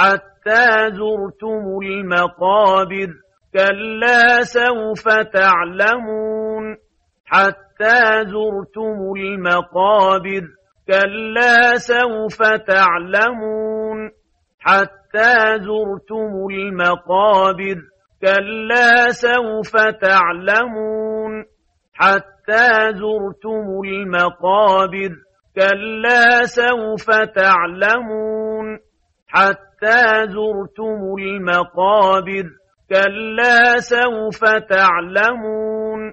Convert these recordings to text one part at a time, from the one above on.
حتى زرتم المقابر. كلا سوف تعلمون. حتى زرتم المقابر. كلا سوف تعلمون. حتى زرتم المقابر. كلا سوف تعلمون. حتى زرتم المقابر. كلا سوف تعلمون. حتى زرتم المقابر كلا سوف تعلمون.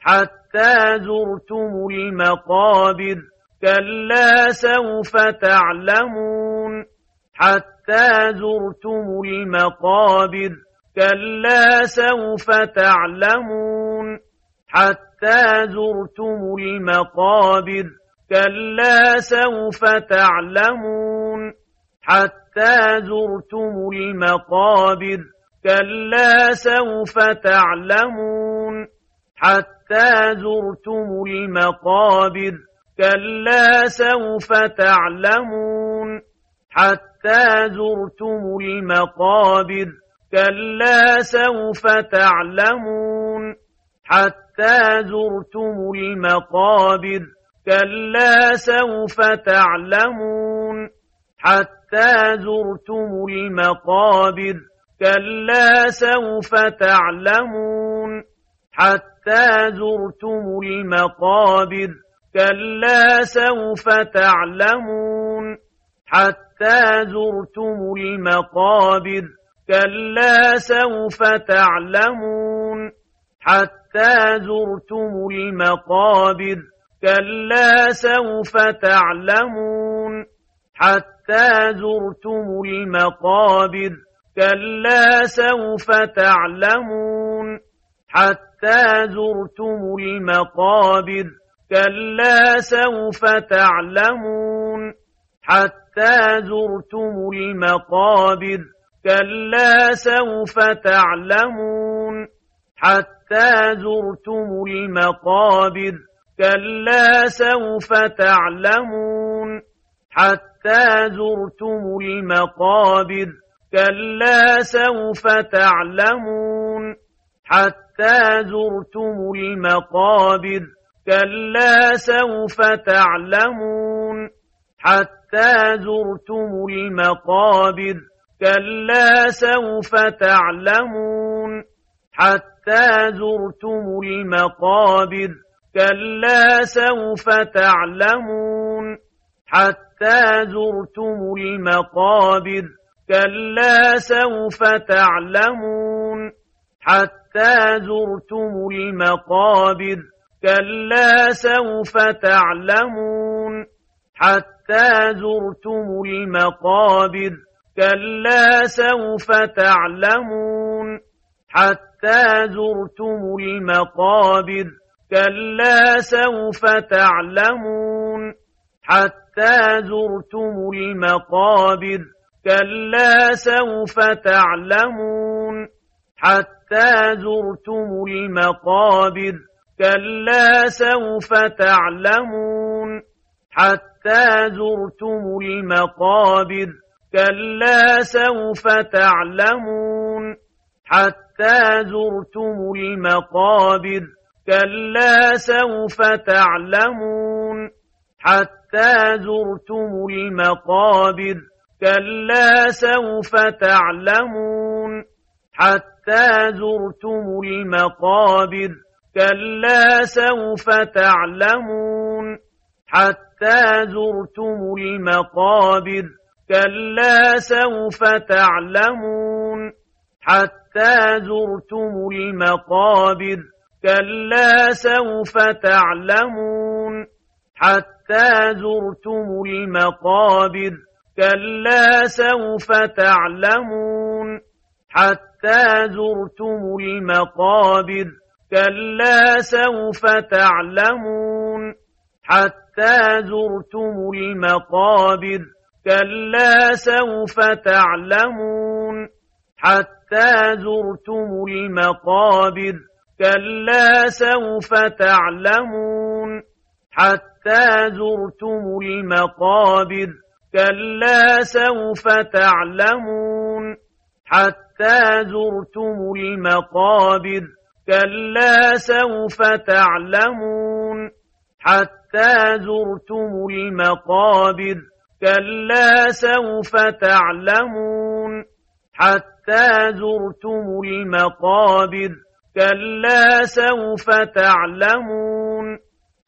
حتى زرتم المقابر كلا سوف تعلمون. حتى زرتم المقابر كلا سوف تعلمون. حتى زرتم المقابر كلا سوف تعلمون. حتى حتى زرتم المقابر كلا سوف تعلمون. حتى زرتم المقابر كلا سوف تعلمون. حتى زرتم المقابر كلا سوف تعلمون. حتى زرتم المقابر كلا سوف تعلمون. حتى زرتم المقابر كلا سوف تعلمون. حتى زرتم المقابر كلا سوف تعلمون. حتى زرتم المقابر كلا سوف تعلمون. حتى زرتم المقابر كلا سوف تعلمون. حتى حتى زرتم المقابر كلا سوف تعلمون. حتى زرتم المقابر كلا سوف تعلمون. حتى زرتم المقابر كلا سوف تعلمون. حتى زرتم المقابر كلا سوف تعلمون. حتى زرتم المقابر. كلا سوف تعلمون. حتى زرتم المقابر. كلا سوف تعلمون. حتى زرتم المقابر. كلا سوف تعلمون. حتى زرتم المقابر. كلا سوف تعلمون. حتى حتى زرتم المقابر كلا سوف تعلمون. حتى زرتم المقابر كلا سوف تعلمون. حتى زرتم المقابر كلا سوف تعلمون. حتى زرتم المقابر كلا سوف تعلمون. حتى زرتم المقابر كلا سوف تعلمون. حتى زرتم المقابر كلا سوف تعلمون. حتى زرتم المقابر كلا سوف تعلمون. حتى زرتم المقابر كلا سوف تعلمون. حتى زرتم المقابر. كلا سوف تعلمون. حتى زرتم المقابر. كلا سوف تعلمون. حتى زرتم المقابر. كلا سوف تعلمون. حتى زرتم المقابر. كلا سوف تعلمون. حتى حتى زرتم المقابر كلا سوف تعلمون. حتى زرتم المقابر كلا سوف تعلمون. حتى زرتم المقابر كلا سوف تعلمون. حتى زرتم المقابر كلا سوف تعلمون. حتى حتى زرتم المقابر كلا سوف تعلمون. حتى زرتم المقابر كلا سوف تعلمون. حتى زرتم المقابر كلا سوف تعلمون. حتى زرتم المقابر كلا سوف تعلمون.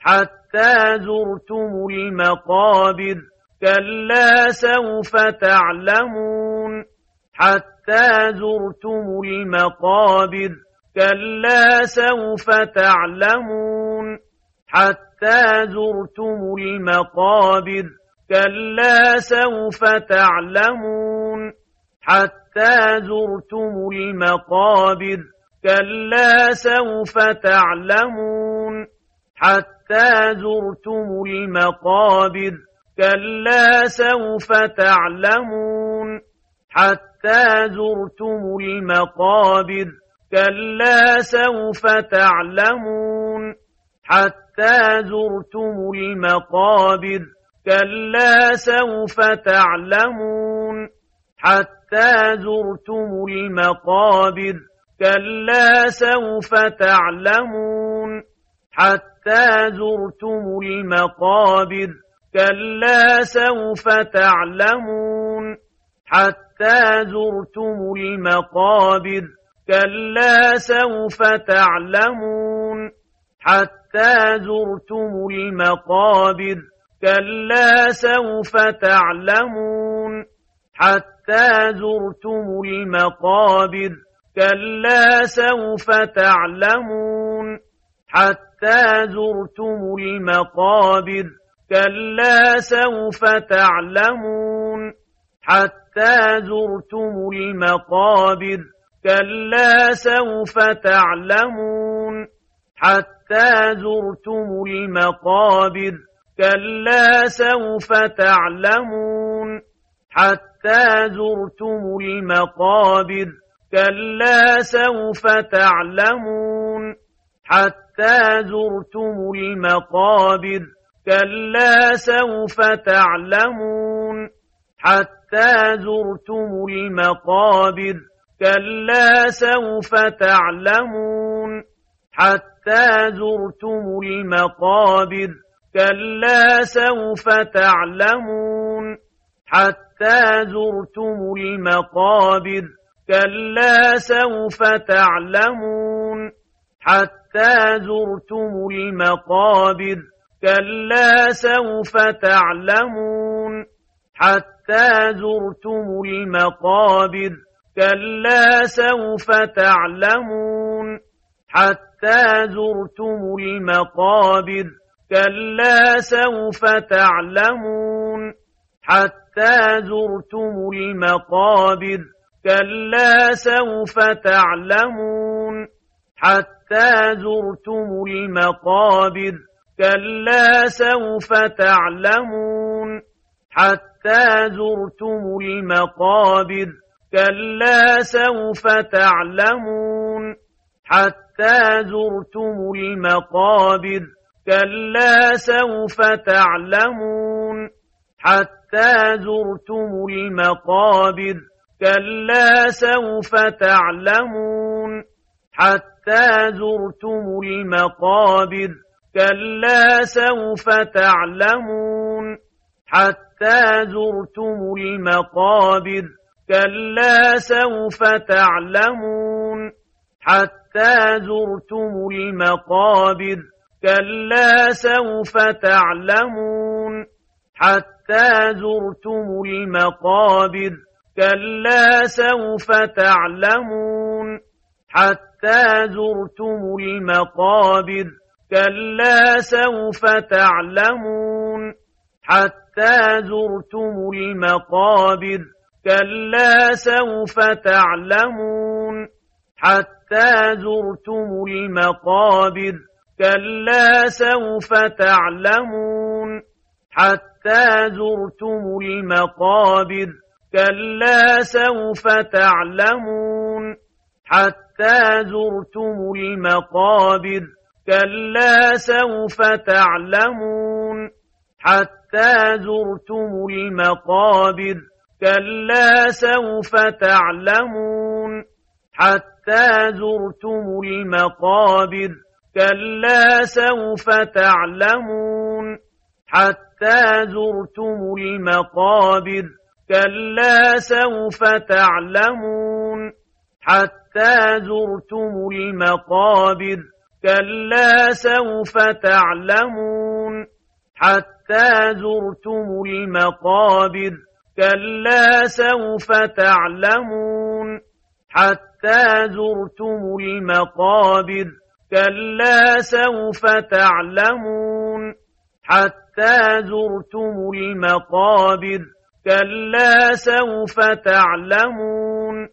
حتى حتى زرتم المقابر كلا سوف تعلمون. حتى زرتم المقابر كلا سوف تعلمون. حتى زرتم المقابر كلا سوف تعلمون. حتى زرتم المقابر كلا سوف تعلمون. حتى زرتم المقابر كلا سوف تعلمون. حتى زرتم المقابر كلا سوف تعلمون. حتى زرتم المقابر كلا سوف تعلمون. حتى زرتم المقابر كلا سوف تعلمون. حتى حتى زرتم المقابر كلا سوف تعلمون. حتى زرتم المقابر كلا سوف تعلمون. حتى زرتم المقابر كلا سوف تعلمون. حتى زرتم المقابر كلا سوف تعلمون. حتى زرتم المقابر كلا سوف تعلمون. حتى زرتم المقابر كلا سوف تعلمون. حتى زرتم المقابر كلا سوف تعلمون. حتى زرتم المقابر كلا سوف تعلمون. حتى حتى زرتم المقابر كلا سوف تعلمون. حتى زرتم المقابر كلا سوف تعلمون. حتى زرتم المقابر كلا سوف تعلمون. حتى زرتم المقابر كلا سوف تعلمون. حتى زرتم المقابر كلا سوف تعلمون. حتى زرتم المقابر كلا سوف تعلمون. حتى زرتم المقابر كلا سوف تعلمون. حتى زرتم المقابر كلا سوف تعلمون. حتى حتى زرتم المقابر كلا سوف تعلمون. حتى زرتم المقابر كلا سوف تعلمون. حتى زرتم المقابر كلا سوف تعلمون. حتى زرتم المقابر كلا سوف تعلمون. حتى حتى زرتم المقابر كلا سوف تعلمون حتى زرتم المقابر كلا سوف تعلمون حتى زرتم المقابر كلا سوف تعلمون حتى زرتم المقابر كلا سوف تعلمون حتى حتى زرتم المقابر كلا سوف تعلمون. حتى زرتم المقابر كلا سوف تعلمون. حتى زرتم المقابر كلا سوف تعلمون. حتى زرتم المقابر كلا سوف تعلمون. حتى حتى زرتم المقابر كلا سوف تعلمون. حتى زرتم المقابر كلا سوف تعلمون. حتى زرتم المقابر كلا سوف تعلمون. حتى زرتم المقابر كلا سوف تعلمون. حتى حتى زرتم المقابر كلا سوف تعلمون. حتى زرتم المقابر كلا سوف تعلمون. حتى زرتم المقابر كلا سوف تعلمون. حتى زرتم المقابر كلا سوف تعلمون.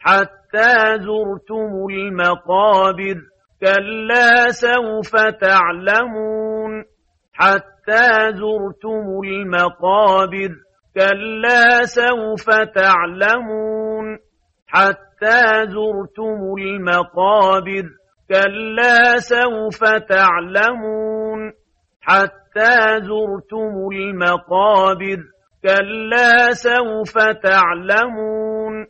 حتى حتى زرتم المقابر كلا سوف تعلمون. حتى زرتم المقابر كلا سوف تعلمون. حتى زرتم المقابر كلا سوف تعلمون. حتى زرتم المقابر كلا سوف تعلمون.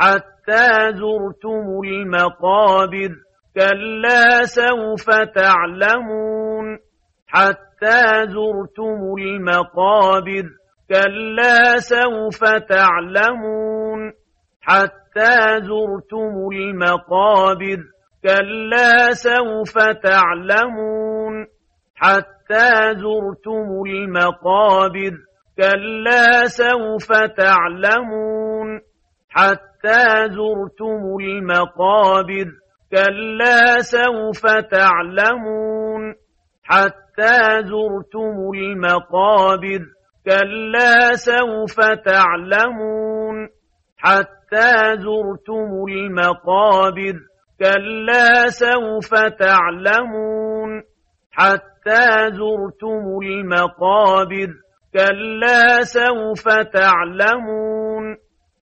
حتى زرتم المقابر. كلا سوف تعلمون. حتى زرتم المقابر. كلا سوف تعلمون. حتى زرتم المقابر. كلا سوف تعلمون. حتى زرتم المقابر. كلا سوف تعلمون. حتى حتى زرتم المقابر كلا سوف تعلمون. حتى زرتم المقابر كلا سوف تعلمون. حتى زرتم المقابر كلا سوف تعلمون. حتى زرتم المقابر كلا سوف تعلمون.